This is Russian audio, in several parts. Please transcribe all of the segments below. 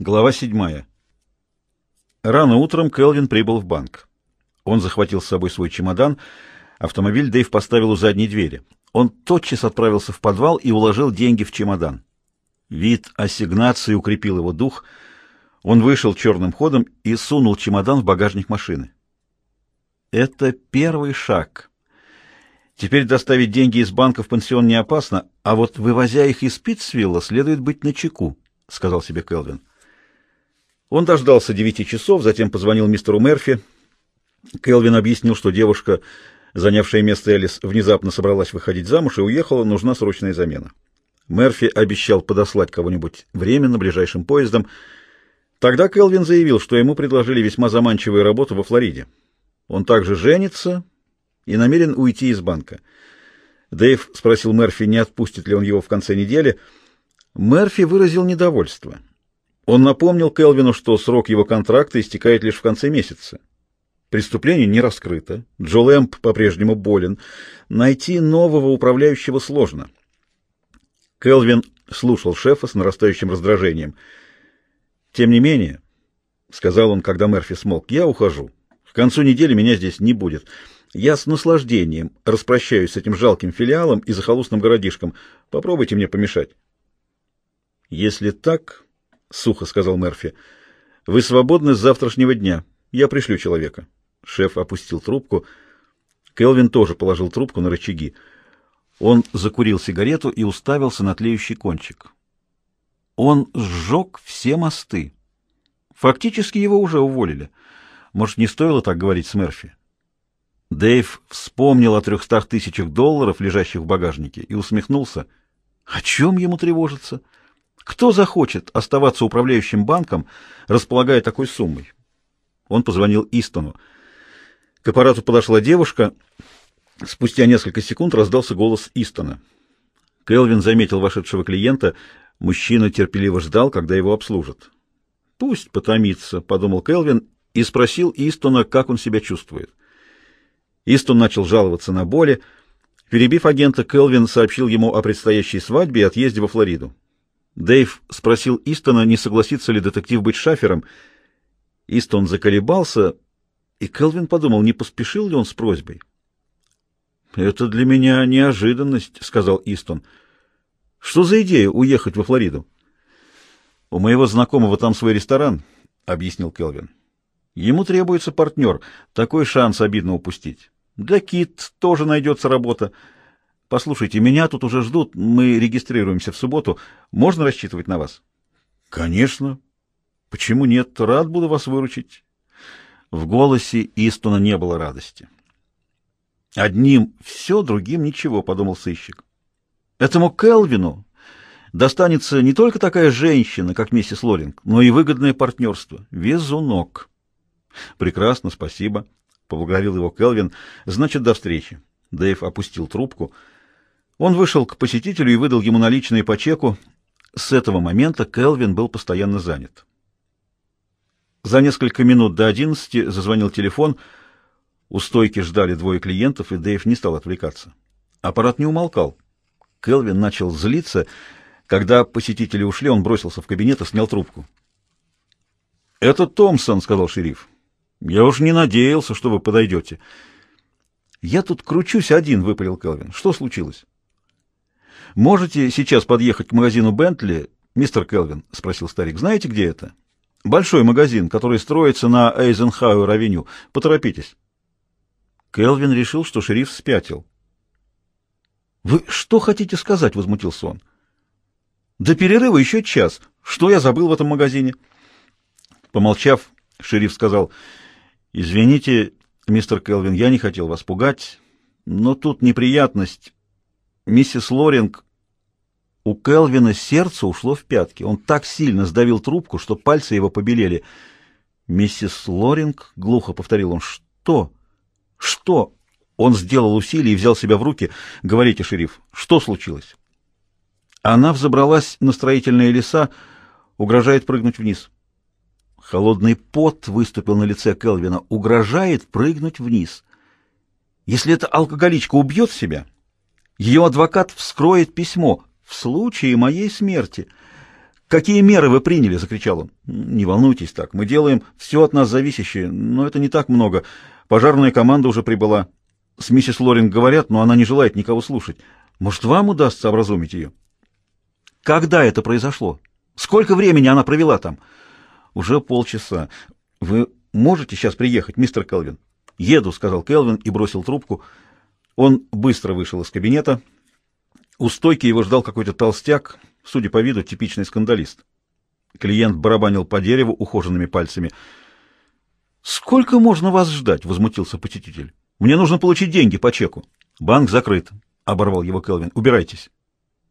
Глава седьмая. Рано утром Келвин прибыл в банк. Он захватил с собой свой чемодан. Автомобиль Дэйв поставил у задней двери. Он тотчас отправился в подвал и уложил деньги в чемодан. Вид ассигнации укрепил его дух. Он вышел черным ходом и сунул чемодан в багажник машины. Это первый шаг. Теперь доставить деньги из банка в пансион не опасно, а вот вывозя их из Питцвилла, следует быть начеку, — сказал себе Келвин. Он дождался девяти часов, затем позвонил мистеру Мерфи. Келвин объяснил, что девушка, занявшая место Элис, внезапно собралась выходить замуж и уехала, нужна срочная замена. Мерфи обещал подослать кого-нибудь временно ближайшим поездом. Тогда Келвин заявил, что ему предложили весьма заманчивую работу во Флориде. Он также женится и намерен уйти из банка. Дэйв спросил Мерфи, не отпустит ли он его в конце недели. Мерфи выразил недовольство. Он напомнил Келвину, что срок его контракта истекает лишь в конце месяца. Преступление не раскрыто. Джо Лэмп по-прежнему болен. Найти нового управляющего сложно. Келвин слушал шефа с нарастающим раздражением. «Тем не менее», — сказал он, когда Мерфи смолк, — «я ухожу. К концу недели меня здесь не будет. Я с наслаждением распрощаюсь с этим жалким филиалом и захолустным городишком. Попробуйте мне помешать». «Если так, — сухо сказал Мерфи. — Вы свободны с завтрашнего дня. Я пришлю человека. Шеф опустил трубку. Келвин тоже положил трубку на рычаги. Он закурил сигарету и уставился на тлеющий кончик. Он сжег все мосты. Фактически его уже уволили. Может, не стоило так говорить с Мерфи? Дэйв вспомнил о трехстах тысячах долларов, лежащих в багажнике, и усмехнулся. О чем ему тревожиться? — кто захочет оставаться управляющим банком, располагая такой суммой? Он позвонил Истону. К аппарату подошла девушка. Спустя несколько секунд раздался голос Истона. Келвин заметил вошедшего клиента. Мужчина терпеливо ждал, когда его обслужат. «Пусть потомится», — подумал Келвин и спросил Истона, как он себя чувствует. Истон начал жаловаться на боли. Перебив агента, Келвин сообщил ему о предстоящей свадьбе и отъезде во Флориду. Дэйв спросил Истона, не согласится ли детектив быть шафером. Истон заколебался, и Келвин подумал, не поспешил ли он с просьбой. «Это для меня неожиданность», — сказал Истон. «Что за идея уехать во Флориду?» «У моего знакомого там свой ресторан», — объяснил Келвин. «Ему требуется партнер. Такой шанс обидно упустить. Для Кит тоже найдется работа». Послушайте, меня тут уже ждут, мы регистрируемся в субботу. Можно рассчитывать на вас? Конечно. Почему нет? Рад буду вас выручить. В голосе Истона не было радости. Одним все, другим ничего, подумал сыщик. Этому Келвину достанется не только такая женщина, как миссис Лоринг, но и выгодное партнерство. Везунок. Прекрасно, спасибо. Поблагодарил его Келвин. Значит, до встречи. Дэйв опустил трубку. Он вышел к посетителю и выдал ему наличные по чеку. С этого момента Келвин был постоянно занят. За несколько минут до одиннадцати зазвонил телефон. У стойки ждали двое клиентов, и Дэйв не стал отвлекаться. Аппарат не умолкал. Келвин начал злиться. Когда посетители ушли, он бросился в кабинет и снял трубку. «Это Томпсон», — сказал шериф. «Я уж не надеялся, что вы подойдете». «Я тут кручусь один», — выпалил Келвин. «Что случилось?» «Можете сейчас подъехать к магазину Бентли, мистер Келвин?» — спросил старик. «Знаете, где это?» «Большой магазин, который строится на Эйзенхауэр-авеню. Поторопитесь». Келвин решил, что шериф спятил. «Вы что хотите сказать?» — возмутился он. «До перерыва еще час. Что я забыл в этом магазине?» Помолчав, шериф сказал, «Извините, мистер Келвин, я не хотел вас пугать, но тут неприятность. Миссис Лоринг... У Келвина сердце ушло в пятки. Он так сильно сдавил трубку, что пальцы его побелели. «Миссис Лоринг?» — глухо повторил он. «Что? Что?» Он сделал усилие и взял себя в руки. «Говорите, шериф, что случилось?» Она взобралась на строительные леса, угрожает прыгнуть вниз. Холодный пот выступил на лице Келвина. Угрожает прыгнуть вниз. Если эта алкоголичка убьет себя, ее адвокат вскроет письмо в случае моей смерти. «Какие меры вы приняли?» — закричал он. «Не волнуйтесь так. Мы делаем все от нас зависящее, но это не так много. Пожарная команда уже прибыла. С миссис Лоринг говорят, но она не желает никого слушать. Может, вам удастся образумить ее?» «Когда это произошло? Сколько времени она провела там?» «Уже полчаса. Вы можете сейчас приехать, мистер Келвин?» «Еду», — сказал Келвин и бросил трубку. Он быстро вышел из кабинета. У стойки его ждал какой-то толстяк, судя по виду, типичный скандалист. Клиент барабанил по дереву ухоженными пальцами. «Сколько можно вас ждать?» — возмутился посетитель. «Мне нужно получить деньги по чеку». «Банк закрыт», — оборвал его Келвин. «Убирайтесь».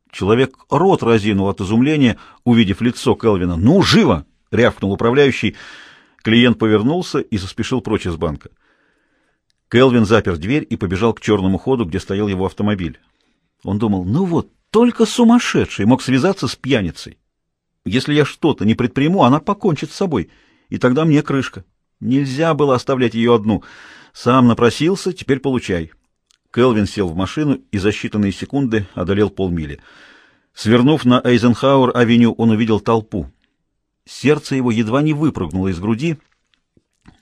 Человек рот разинул от изумления, увидев лицо Келвина. «Ну, живо!» — рявкнул управляющий. Клиент повернулся и заспешил прочь из банка. Келвин запер дверь и побежал к черному ходу, где стоял его автомобиль. Он думал, ну вот, только сумасшедший мог связаться с пьяницей. Если я что-то не предприму, она покончит с собой, и тогда мне крышка. Нельзя было оставлять ее одну. Сам напросился, теперь получай. Келвин сел в машину и за считанные секунды одолел полмили. Свернув на Эйзенхауэр-авеню, он увидел толпу. Сердце его едва не выпрыгнуло из груди.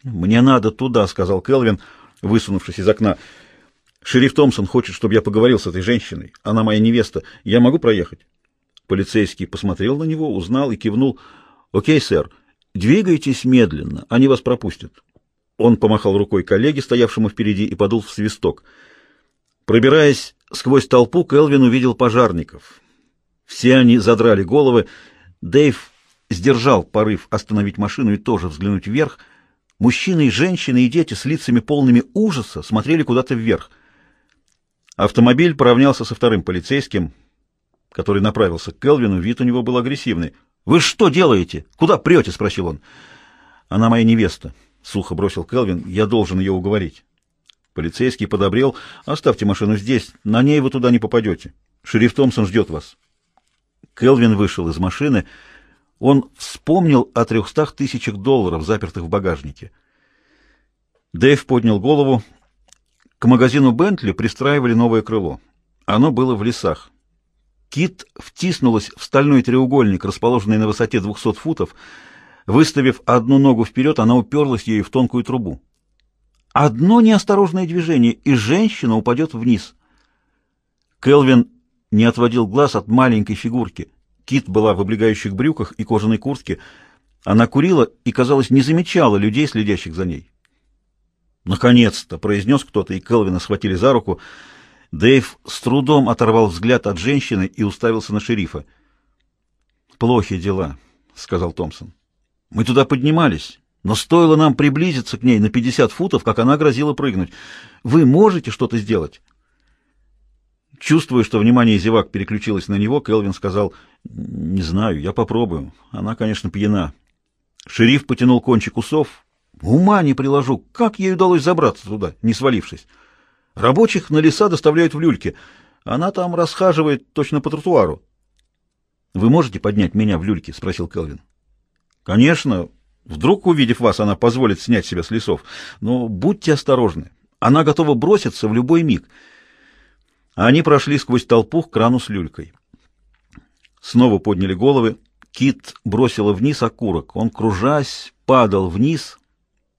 «Мне надо туда», — сказал Келвин, высунувшись из окна. Шериф Томпсон хочет, чтобы я поговорил с этой женщиной. Она моя невеста. Я могу проехать?» Полицейский посмотрел на него, узнал и кивнул. «Окей, сэр. Двигайтесь медленно, они вас пропустят». Он помахал рукой коллеге, стоявшему впереди, и подул в свисток. Пробираясь сквозь толпу, Келвин увидел пожарников. Все они задрали головы. Дэйв сдержал порыв остановить машину и тоже взглянуть вверх. Мужчины и женщины и дети с лицами полными ужаса смотрели куда-то вверх — Автомобиль поравнялся со вторым полицейским, который направился к Келвину. Вид у него был агрессивный. «Вы что делаете? Куда прете?» — спросил он. «Она моя невеста», — сухо бросил Келвин. «Я должен ее уговорить». Полицейский подобрел. «Оставьте машину здесь. На ней вы туда не попадете. Шериф Томпсон ждет вас». Келвин вышел из машины. Он вспомнил о трехстах тысячах долларов, запертых в багажнике. Дэйв поднял голову. К магазину Бентли пристраивали новое крыло. Оно было в лесах. Кит втиснулась в стальной треугольник, расположенный на высоте 200 футов. Выставив одну ногу вперед, она уперлась ею в тонкую трубу. Одно неосторожное движение, и женщина упадет вниз. Келвин не отводил глаз от маленькой фигурки. Кит была в облегающих брюках и кожаной куртке. Она курила и, казалось, не замечала людей, следящих за ней. «Наконец-то!» — произнес кто-то, и Келвина схватили за руку. Дэйв с трудом оторвал взгляд от женщины и уставился на шерифа. «Плохи дела», — сказал Томпсон. «Мы туда поднимались, но стоило нам приблизиться к ней на пятьдесят футов, как она грозила прыгнуть. Вы можете что-то сделать?» Чувствуя, что внимание зевак переключилось на него, Келвин сказал, «Не знаю, я попробую. Она, конечно, пьяна». Шериф потянул кончик усов, Ума не приложу, как ей удалось забраться туда, не свалившись. Рабочих на леса доставляют в люльке. Она там расхаживает точно по тротуару. — Вы можете поднять меня в люльке? — спросил Келвин. — Конечно. Вдруг, увидев вас, она позволит снять себя с лесов. Но будьте осторожны. Она готова броситься в любой миг. Они прошли сквозь толпу к крану с люлькой. Снова подняли головы. Кит бросила вниз окурок. Он, кружась, падал вниз,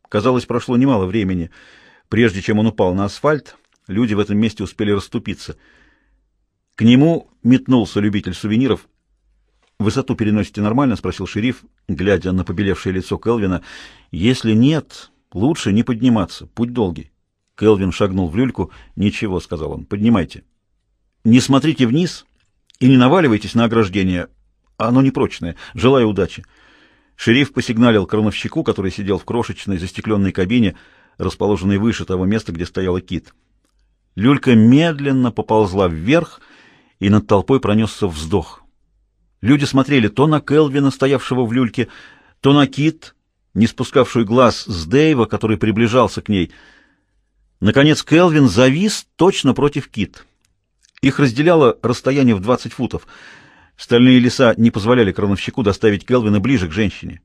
Казалось, прошло немало времени. Прежде чем он упал на асфальт, люди в этом месте успели расступиться. К нему метнулся любитель сувениров. «Высоту переносите нормально?» — спросил шериф, глядя на побелевшее лицо Келвина. «Если нет, лучше не подниматься. Путь долгий». Келвин шагнул в люльку. «Ничего», — сказал он, — «поднимайте». «Не смотрите вниз и не наваливайтесь на ограждение. Оно непрочное. Желаю удачи». Шериф посигналил крановщику, который сидел в крошечной застекленной кабине, расположенной выше того места, где стояла кит. Люлька медленно поползла вверх, и над толпой пронесся вздох. Люди смотрели то на Келвина, стоявшего в люльке, то на кит, не спускавшую глаз с Дэйва, который приближался к ней. Наконец Келвин завис точно против кит. Их разделяло расстояние в 20 футов — Стальные леса не позволяли крановщику доставить Келвина ближе к женщине.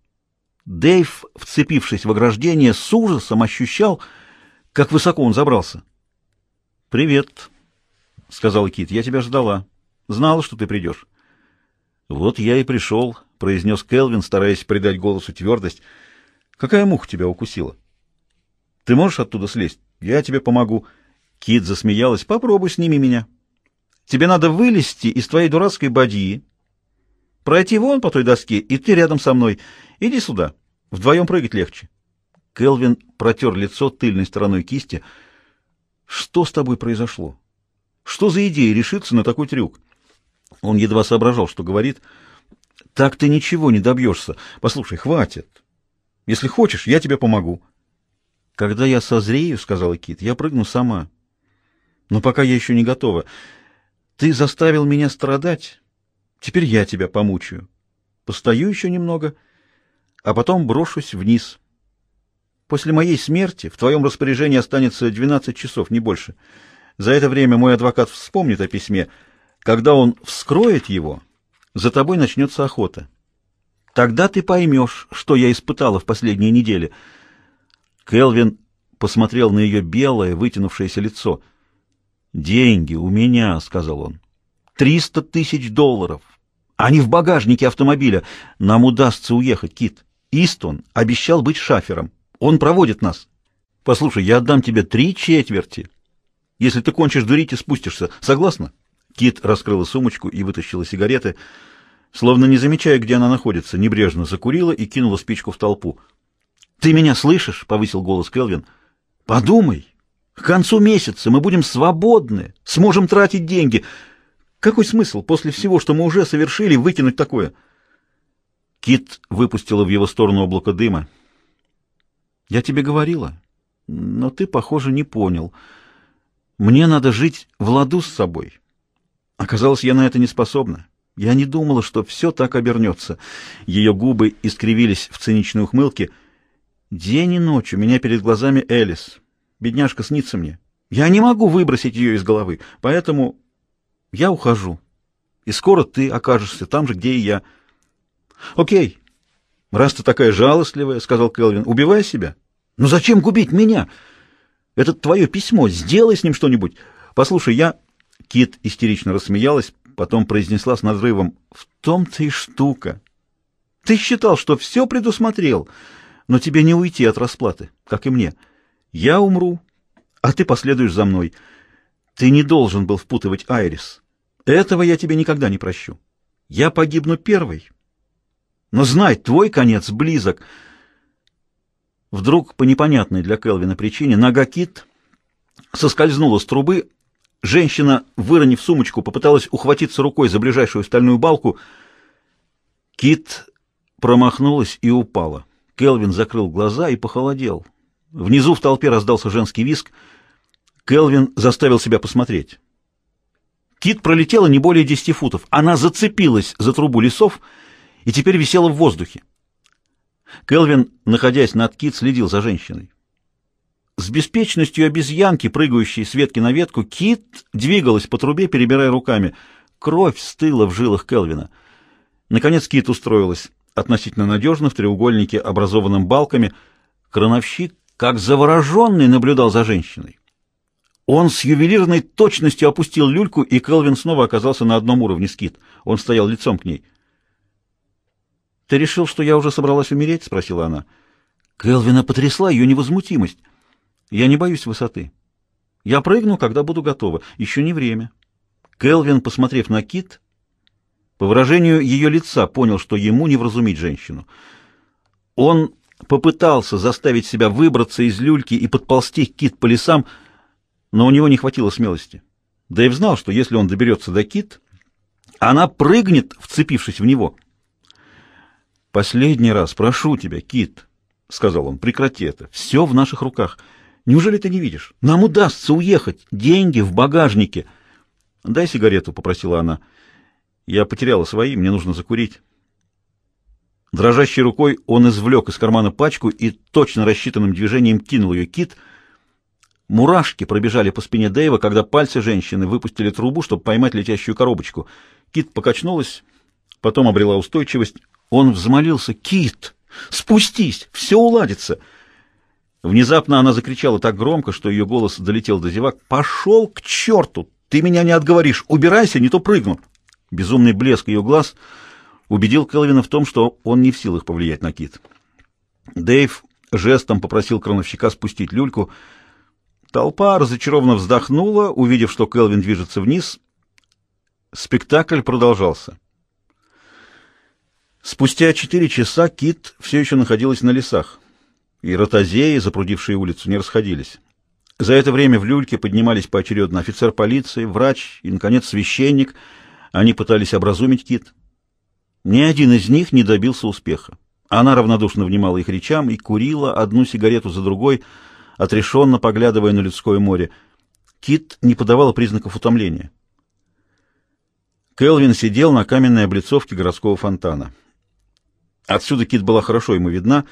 Дэйв, вцепившись в ограждение, с ужасом ощущал, как высоко он забрался. «Привет», — сказал Кит, — «я тебя ждала. Знала, что ты придешь». «Вот я и пришел», произнес Келвин, стараясь придать голосу твердость. «Какая муха тебя укусила? Ты можешь оттуда слезть? Я тебе помогу». Кит засмеялась. «Попробуй, сними меня. Тебе надо вылезти из твоей дурацкой бадьи, пройти вон по той доске, и ты рядом со мной. Иди сюда. Вдвоем прыгать легче». Келвин протер лицо тыльной стороной кисти. «Что с тобой произошло? Что за идея решиться на такой трюк?» Он едва соображал, что говорит. «Так ты ничего не добьешься. Послушай, хватит. Если хочешь, я тебе помогу». «Когда я созрею, — сказала Кит, — я прыгну сама. Но пока я еще не готова. Ты заставил меня страдать. Теперь я тебя помучаю. Постою еще немного, а потом брошусь вниз». После моей смерти в твоем распоряжении останется 12 часов, не больше. За это время мой адвокат вспомнит о письме. Когда он вскроет его, за тобой начнется охота. Тогда ты поймешь, что я испытала в последние недели. Келвин посмотрел на ее белое, вытянувшееся лицо. «Деньги у меня», — сказал он. «Триста тысяч долларов. Они в багажнике автомобиля. Нам удастся уехать, Кит. Истон обещал быть шафером». Он проводит нас. Послушай, я отдам тебе три четверти. Если ты кончишь дурить и спустишься. Согласна? Кит раскрыла сумочку и вытащила сигареты, словно не замечая, где она находится, небрежно закурила и кинула спичку в толпу. «Ты меня слышишь?» — повысил голос Келвин. «Подумай. К концу месяца мы будем свободны, сможем тратить деньги. Какой смысл после всего, что мы уже совершили, выкинуть такое?» Кит выпустила в его сторону облако дыма. Я тебе говорила, но ты, похоже, не понял. Мне надо жить в ладу с собой. Оказалось, я на это не способна. Я не думала, что все так обернется. Ее губы искривились в циничной ухмылке. День и ночь у меня перед глазами Элис. Бедняжка снится мне. Я не могу выбросить ее из головы, поэтому я ухожу. И скоро ты окажешься там же, где и я. Окей. Раз ты такая жалостливая, — сказал Келвин, — убивай себя. Ну зачем губить меня? Это твое письмо, сделай с ним что-нибудь. Послушай, я...» Кит истерично рассмеялась, потом произнесла с надрывом. «В том-то и штука. Ты считал, что все предусмотрел, но тебе не уйти от расплаты, как и мне. Я умру, а ты последуешь за мной. Ты не должен был впутывать Айрис. Этого я тебе никогда не прощу. Я погибну первой. Но знай, твой конец близок». Вдруг, по непонятной для Келвина причине, нога Кит соскользнула с трубы, женщина, выронив сумочку, попыталась ухватиться рукой за ближайшую стальную балку. Кит промахнулась и упала. Келвин закрыл глаза и похолодел. Внизу в толпе раздался женский виск. Келвин заставил себя посмотреть. Кит пролетела не более десяти футов. Она зацепилась за трубу лесов и теперь висела в воздухе. Келвин, находясь над Кит, следил за женщиной. С беспечностью обезьянки, прыгающей с ветки на ветку, Кит двигалась по трубе, перебирая руками. Кровь стыла в жилах Келвина. Наконец Кит устроилась относительно надежно в треугольнике, образованном балками. Крановщик, как завороженный, наблюдал за женщиной. Он с ювелирной точностью опустил люльку, и Келвин снова оказался на одном уровне с Кит. Он стоял лицом к ней. «Ты решил, что я уже собралась умереть?» — спросила она. Келвина потрясла ее невозмутимость. «Я не боюсь высоты. Я прыгну, когда буду готова. Еще не время». Келвин, посмотрев на Кит, по выражению ее лица понял, что ему не вразумить женщину. Он попытался заставить себя выбраться из люльки и подползти Кит по лесам, но у него не хватило смелости. Дэйв знал, что если он доберется до Кит, она прыгнет, вцепившись в него — «Последний раз прошу тебя, Кит», — сказал он, — «прекрати это. Все в наших руках. Неужели ты не видишь? Нам удастся уехать. Деньги в багажнике». «Дай сигарету», — попросила она. «Я потеряла свои, мне нужно закурить». Дрожащей рукой он извлек из кармана пачку и точно рассчитанным движением кинул ее Кит. Мурашки пробежали по спине Дэйва, когда пальцы женщины выпустили трубу, чтобы поймать летящую коробочку. Кит покачнулась, потом обрела устойчивость. Он взмолился «Кит, спустись, все уладится!» Внезапно она закричала так громко, что ее голос долетел до зевак. «Пошел к черту! Ты меня не отговоришь! Убирайся, не то прыгну!» Безумный блеск ее глаз убедил Келвина в том, что он не в силах повлиять на Кит. Дэйв жестом попросил крановщика спустить люльку. Толпа разочарованно вздохнула, увидев, что Келвин движется вниз. Спектакль продолжался. Спустя четыре часа Кит все еще находилась на лесах, и ротозеи, запрудившие улицу, не расходились. За это время в люльке поднимались поочередно офицер полиции, врач и, наконец, священник. Они пытались образумить Кит. Ни один из них не добился успеха. Она равнодушно внимала их речам и курила одну сигарету за другой, отрешенно поглядывая на людское море. Кит не подавала признаков утомления. Келвин сидел на каменной облицовке городского фонтана. Отсюда Кит была хорошо ему видна.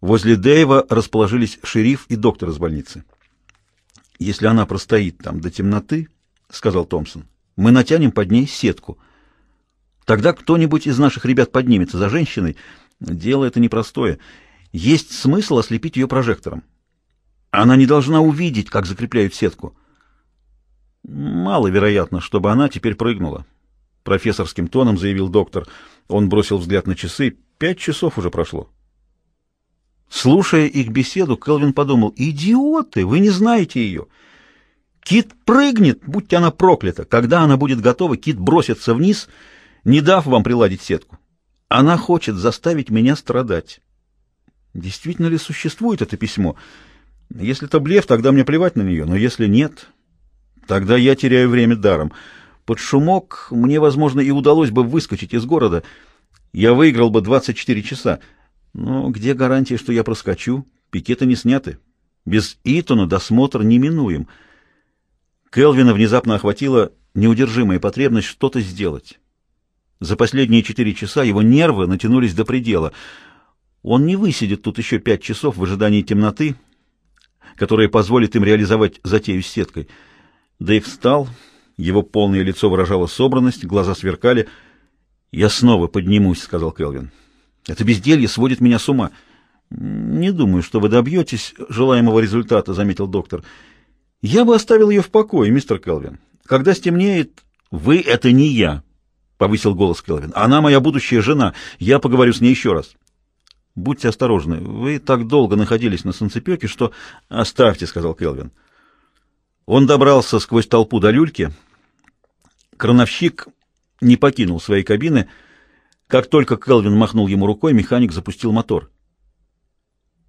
Возле Дэйва расположились шериф и доктор из больницы. «Если она простоит там до темноты, — сказал Томпсон, — мы натянем под ней сетку. Тогда кто-нибудь из наших ребят поднимется за женщиной. Дело это непростое. Есть смысл ослепить ее прожектором. Она не должна увидеть, как закрепляют сетку. Маловероятно, чтобы она теперь прыгнула. Профессорским тоном заявил доктор. Он бросил взгляд на часы. Пять часов уже прошло. Слушая их беседу, Келвин подумал, «Идиоты! Вы не знаете ее!» Кит прыгнет, будь она проклята. Когда она будет готова, Кит бросится вниз, не дав вам приладить сетку. Она хочет заставить меня страдать. Действительно ли существует это письмо? Если это блеф, тогда мне плевать на нее, но если нет, тогда я теряю время даром. Под шумок мне, возможно, и удалось бы выскочить из города. Я выиграл бы 24 часа. Но где гарантия, что я проскочу? Пикеты не сняты. Без Итона досмотр неминуем. Келвина внезапно охватила неудержимая потребность что-то сделать. За последние четыре часа его нервы натянулись до предела. Он не высидит тут еще пять часов в ожидании темноты, которая позволит им реализовать затею с сеткой. Дэйв встал, его полное лицо выражало собранность, глаза сверкали. «Я снова поднимусь», — сказал Келвин. Это безделье сводит меня с ума. Не думаю, что вы добьетесь желаемого результата, заметил доктор. Я бы оставил ее в покое, мистер Келвин. Когда стемнеет, вы это не я, повысил голос Келвин. Она моя будущая жена. Я поговорю с ней еще раз. Будьте осторожны. Вы так долго находились на солнцепеке, что оставьте, сказал Келвин. Он добрался сквозь толпу до люльки. Крановщик не покинул своей кабины. Как только Келвин махнул ему рукой, механик запустил мотор.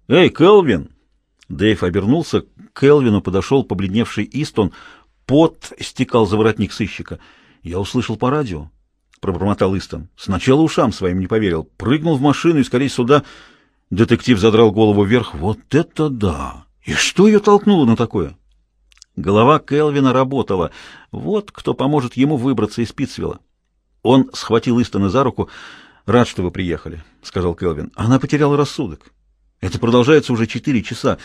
«Эй, Келвин!» Дэйв обернулся. К Келвину подошел побледневший Истон. Пот стекал за воротник сыщика. «Я услышал по радио», — пробормотал Истон. «Сначала ушам своим не поверил. Прыгнул в машину и скорее сюда...» Детектив задрал голову вверх. «Вот это да! И что ее толкнуло на такое?» Голова Келвина работала. Вот кто поможет ему выбраться из Питцвилла. Он схватил Истона за руку. «Рад, что вы приехали», — сказал Келвин. «Она потеряла рассудок. Это продолжается уже четыре часа.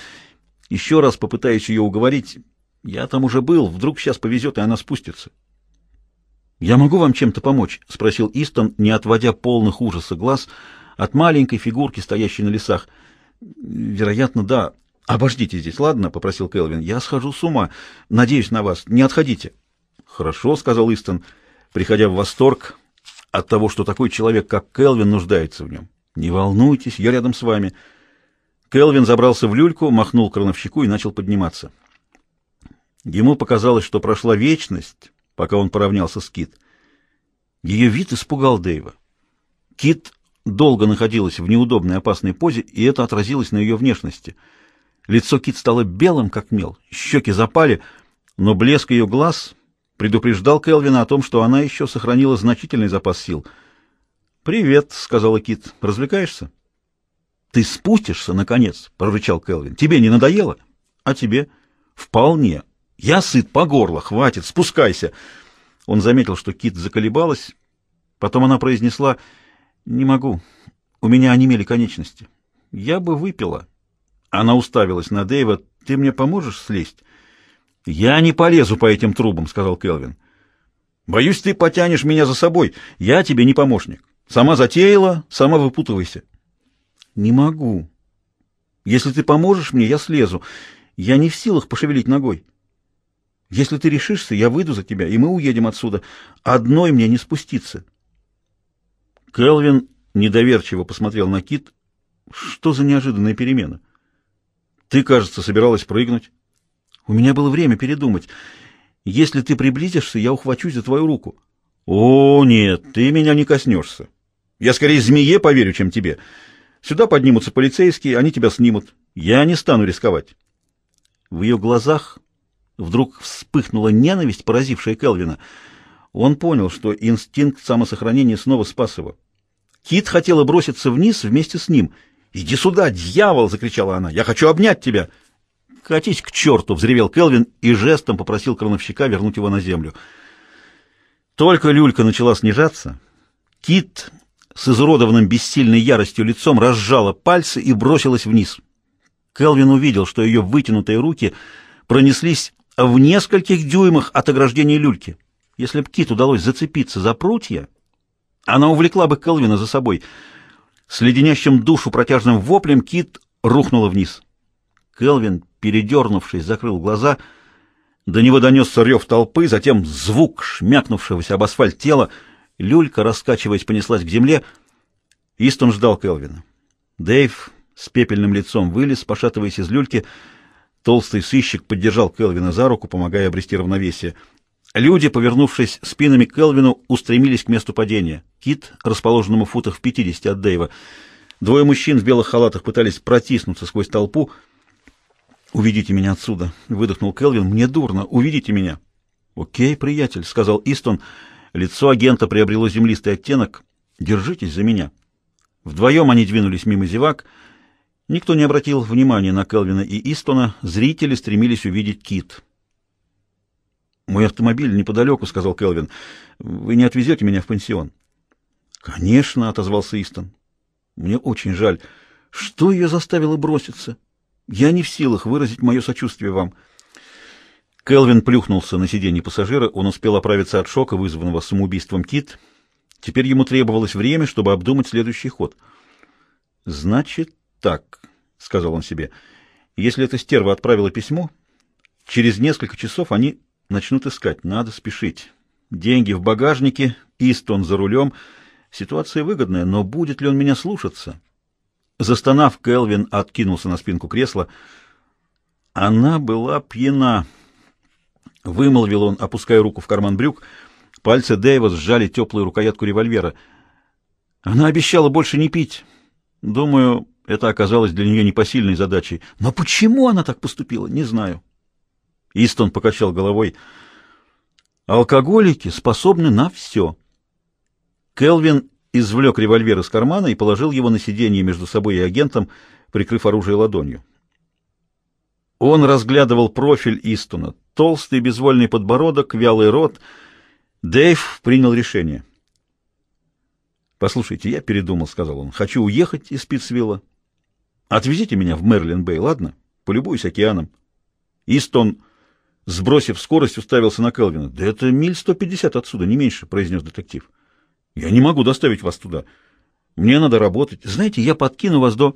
Еще раз попытаюсь ее уговорить. Я там уже был. Вдруг сейчас повезет, и она спустится». «Я могу вам чем-то помочь?» — спросил Истон, не отводя полных ужаса глаз от маленькой фигурки, стоящей на лесах. «Вероятно, да. Обождите здесь, ладно?» — попросил Келвин. «Я схожу с ума. Надеюсь на вас. Не отходите». «Хорошо», — сказал Истон. Приходя в восторг от того, что такой человек, как Келвин, нуждается в нем. «Не волнуйтесь, я рядом с вами». Келвин забрался в люльку, махнул крановщику и начал подниматься. Ему показалось, что прошла вечность, пока он поравнялся с Кит. Ее вид испугал Дэйва. Кит долго находилась в неудобной опасной позе, и это отразилось на ее внешности. Лицо Кит стало белым, как мел, щеки запали, но блеск ее глаз предупреждал Келвина о том, что она еще сохранила значительный запас сил. «Привет», — сказала Кит. «Развлекаешься?» «Ты спустишься, наконец», — прорычал Келвин. «Тебе не надоело?» «А тебе?» «Вполне. Я сыт по горло. Хватит, спускайся». Он заметил, что Кит заколебалась. Потом она произнесла, «Не могу. У меня онемели конечности. Я бы выпила». Она уставилась на Дэйва. «Ты мне поможешь слезть?» «Я не полезу по этим трубам», — сказал Келвин. «Боюсь, ты потянешь меня за собой. Я тебе не помощник. Сама затеяла, сама выпутывайся». «Не могу. Если ты поможешь мне, я слезу. Я не в силах пошевелить ногой. Если ты решишься, я выйду за тебя, и мы уедем отсюда. Одной мне не спуститься». Келвин недоверчиво посмотрел на Кит. Что за неожиданная перемена? Ты, кажется, собиралась прыгнуть. У меня было время передумать. Если ты приблизишься, я ухвачусь за твою руку. О, нет, ты меня не коснешься. Я скорее змее поверю, чем тебе. Сюда поднимутся полицейские, они тебя снимут. Я не стану рисковать. В ее глазах вдруг вспыхнула ненависть, поразившая Келвина. Он понял, что инстинкт самосохранения снова спас его. Кит хотела броситься вниз вместе с ним. «Иди сюда, дьявол!» — закричала она. «Я хочу обнять тебя!» «Катись к черту!» — взревел Келвин и жестом попросил крановщика вернуть его на землю. Только люлька начала снижаться. Кит с изуродованным бессильной яростью лицом разжала пальцы и бросилась вниз. Келвин увидел, что ее вытянутые руки пронеслись в нескольких дюймах от ограждения люльки. Если б Кит удалось зацепиться за прутья, она увлекла бы Келвина за собой. С леденящим душу протяжным воплем Кит рухнула вниз. Келвин, передернувшись, закрыл глаза. До него донесся рев толпы, затем звук шмякнувшегося об асфальт тела. Люлька, раскачиваясь, понеслась к земле. Истон ждал Келвина. Дэйв с пепельным лицом вылез, пошатываясь из люльки. Толстый сыщик поддержал Келвина за руку, помогая обрести равновесие. Люди, повернувшись спинами к Келвину, устремились к месту падения. Кит, расположенному в футах в пятидесяти от Дэйва. Двое мужчин в белых халатах пытались протиснуться сквозь толпу. «Уведите меня отсюда», — выдохнул Келвин. «Мне дурно. Уведите меня». «Окей, приятель», — сказал Истон. Лицо агента приобрело землистый оттенок. «Держитесь за меня». Вдвоем они двинулись мимо зевак. Никто не обратил внимания на Келвина и Истона. Зрители стремились увидеть Кит. «Мой автомобиль неподалеку», — сказал Келвин. «Вы не отвезете меня в пансион?» «Конечно», — отозвался Истон. «Мне очень жаль. Что ее заставило броситься?» Я не в силах выразить мое сочувствие вам. Келвин плюхнулся на сиденье пассажира. Он успел оправиться от шока, вызванного самоубийством Кит. Теперь ему требовалось время, чтобы обдумать следующий ход. «Значит так», — сказал он себе, — «если эта стерва отправила письмо, через несколько часов они начнут искать. Надо спешить. Деньги в багажнике, Истон за рулем. Ситуация выгодная, но будет ли он меня слушаться?» Застонав, Келвин откинулся на спинку кресла. Она была пьяна. Вымолвил он, опуская руку в карман брюк. Пальцы Дэйва сжали теплую рукоятку револьвера. Она обещала больше не пить. Думаю, это оказалось для нее непосильной задачей. Но почему она так поступила, не знаю. Истон покачал головой. Алкоголики способны на все. Келвин извлек револьвер из кармана и положил его на сиденье между собой и агентом, прикрыв оружие ладонью. Он разглядывал профиль Истона. Толстый безвольный подбородок, вялый рот. Дэйв принял решение. «Послушайте, я передумал», — сказал он. «Хочу уехать из Питцвилла. Отвезите меня в Мерлин-Бэй, ладно? Полюбуюсь океаном». Истон, сбросив скорость, уставился на Келвина. «Да это миль сто пятьдесят отсюда, не меньше», — произнес детектив. Я не могу доставить вас туда. Мне надо работать. Знаете, я подкину вас до...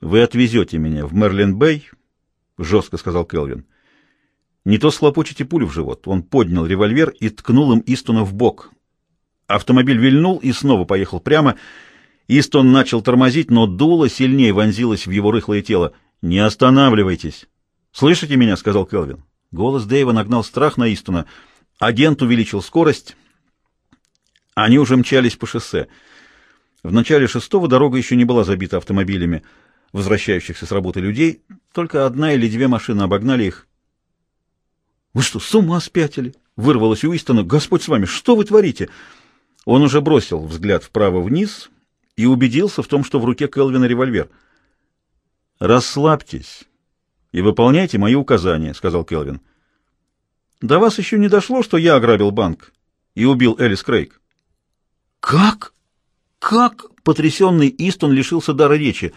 Вы отвезете меня в Мерлин-Бэй, жестко сказал Келвин. Не то схлопочете пулю в живот. Он поднял револьвер и ткнул им Истона в бок. Автомобиль вильнул и снова поехал прямо. Истон начал тормозить, но дуло сильнее вонзилось в его рыхлое тело. «Не останавливайтесь!» «Слышите меня?» — сказал Келвин. Голос Дэйва нагнал страх на Истона. Агент увеличил скорость. Они уже мчались по шоссе. В начале шестого дорога еще не была забита автомобилями, возвращающихся с работы людей, только одна или две машины обогнали их. «Вы что, с ума спятили?» — вырвалось у Истона. «Господь с вами, что вы творите?» Он уже бросил взгляд вправо-вниз и убедился в том, что в руке Келвина револьвер. «Расслабьтесь и выполняйте мои указания», — сказал Келвин. «До вас еще не дошло, что я ограбил банк и убил Элис Крейг?» «Как? Как?» — потрясенный Истон лишился дара речи.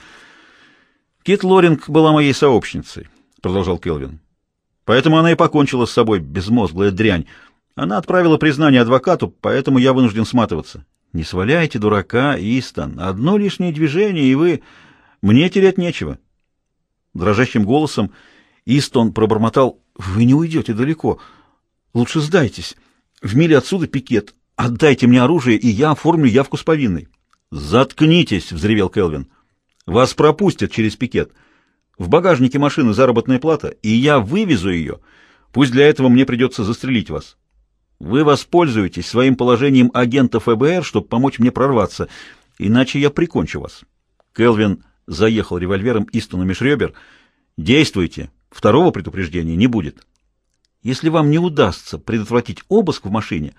«Кит Лоринг была моей сообщницей», — продолжал Келвин. «Поэтому она и покончила с собой, безмозглая дрянь. Она отправила признание адвокату, поэтому я вынужден сматываться». «Не сваляйте дурака, Истон. Одно лишнее движение, и вы... Мне терять нечего». Дрожащим голосом Истон пробормотал. «Вы не уйдете далеко. Лучше сдайтесь. В миле отсюда пикет. Отдайте мне оружие, и я оформлю явку с повинной. Заткнитесь, взревел Келвин. Вас пропустят через пикет. В багажнике машины заработная плата, и я вывезу ее. Пусть для этого мне придется застрелить вас. Вы воспользуетесь своим положением агента ФБР, чтобы помочь мне прорваться, иначе я прикончу вас. Келвин заехал револьвером Истону меж ребер. Действуйте. Второго предупреждения не будет. Если вам не удастся предотвратить обыск в машине,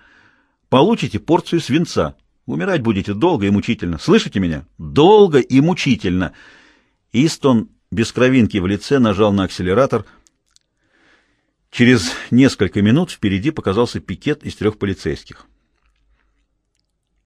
получите порцию свинца. Умирать будете долго и мучительно. Слышите меня? Долго и мучительно. Истон без кровинки в лице нажал на акселератор. Через несколько минут впереди показался пикет из трех полицейских.